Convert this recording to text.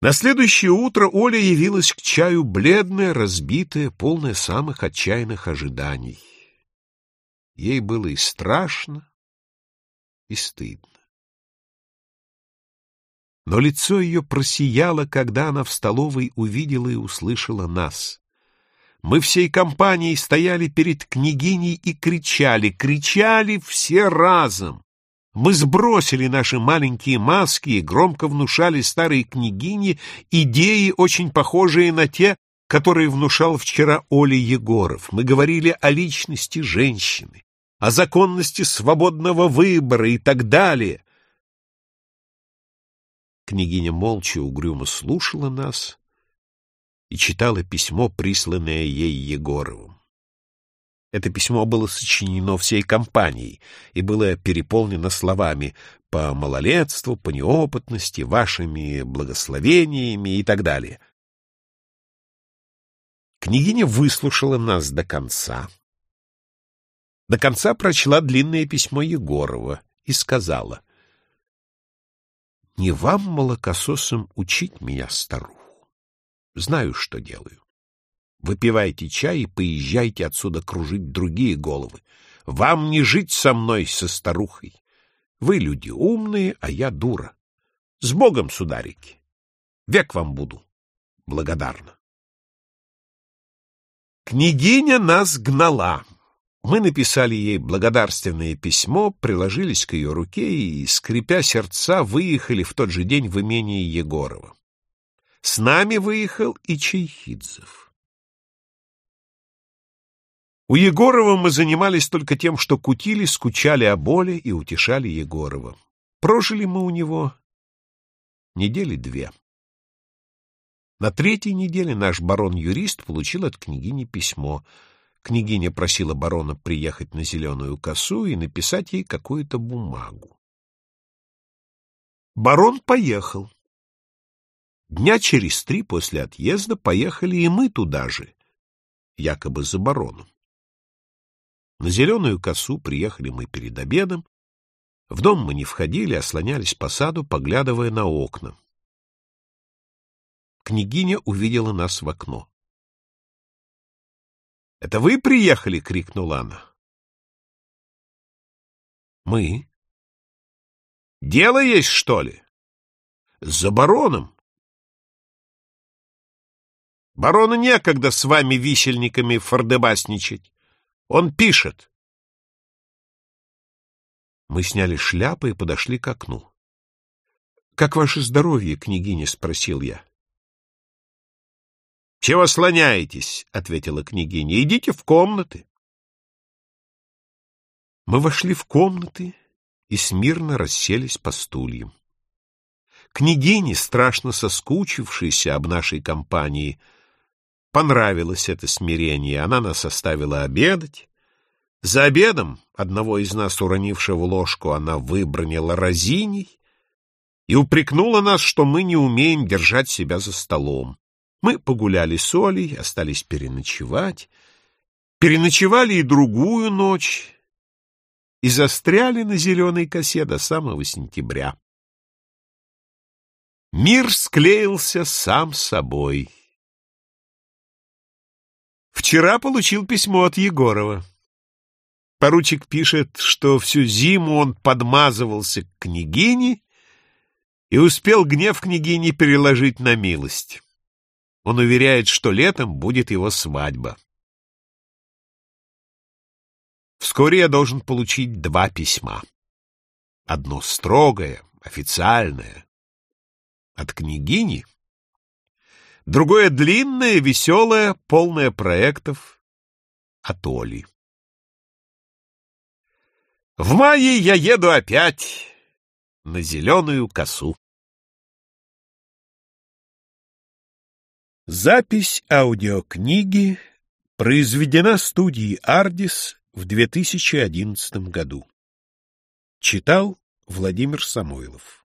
На следующее утро Оля явилась к чаю бледная, разбитая, полная самых отчаянных ожиданий. Ей было и страшно, и стыдно. Но лицо ее просияло, когда она в столовой увидела и услышала нас. Мы всей компанией стояли перед княгиней и кричали, кричали все разом. Мы сбросили наши маленькие маски и громко внушали старой княгине идеи, очень похожие на те, которые внушал вчера Оля Егоров. Мы говорили о личности женщины, о законности свободного выбора и так далее. Княгиня молча угрюмо слушала нас и читала письмо, присланное ей Егоровым. Это письмо было сочинено всей компанией и было переполнено словами «по малолетству, по неопытности, вашими благословениями» и так далее. Княгиня выслушала нас до конца. До конца прочла длинное письмо Егорова и сказала «Не вам, молокососам, учить меня, старуху. Знаю, что делаю. Выпивайте чай и поезжайте отсюда кружить другие головы. Вам не жить со мной, со старухой. Вы люди умные, а я дура. С Богом, сударики. Век вам буду благодарна. Княгиня нас гнала. Мы написали ей благодарственное письмо, приложились к ее руке и, скрипя сердца, выехали в тот же день в имение Егорова. С нами выехал и Чайхидзев. У Егорова мы занимались только тем, что кутили, скучали о боли и утешали Егорова. Прожили мы у него недели две. На третьей неделе наш барон-юрист получил от княгини письмо. Княгиня просила барона приехать на зеленую косу и написать ей какую-то бумагу. Барон поехал. Дня через три после отъезда поехали и мы туда же, якобы за бароном. На зеленую косу приехали мы перед обедом. В дом мы не входили, а слонялись по саду, поглядывая на окна. Княгиня увидела нас в окно. — Это вы приехали? — крикнула она. — Мы. — Дело есть, что ли? — За бароном. — Барону некогда с вами висельниками фордебасничать. Он пишет. Мы сняли шляпы и подошли к окну. — Как ваше здоровье, княгиня? — спросил я. — Чего слоняетесь? — ответила княгиня. — Идите в комнаты. Мы вошли в комнаты и смирно расселись по стульям. Княгине, страшно соскучившейся об нашей компании, — Понравилось это смирение, она нас оставила обедать. За обедом одного из нас, уронившего ложку, она выбронила разиней и упрекнула нас, что мы не умеем держать себя за столом. Мы погуляли с Олей, остались переночевать, переночевали и другую ночь и застряли на зеленой косе до самого сентября. Мир склеился сам собой. Вчера получил письмо от Егорова. Поручик пишет, что всю зиму он подмазывался к княгине и успел гнев княгини переложить на милость. Он уверяет, что летом будет его свадьба. Вскоре я должен получить два письма. Одно строгое, официальное, от княгини — Другое длинное, веселое, полное проектов от Оли. В мае я еду опять на зеленую косу. Запись аудиокниги произведена студией «Ардис» в 2011 году. Читал Владимир Самойлов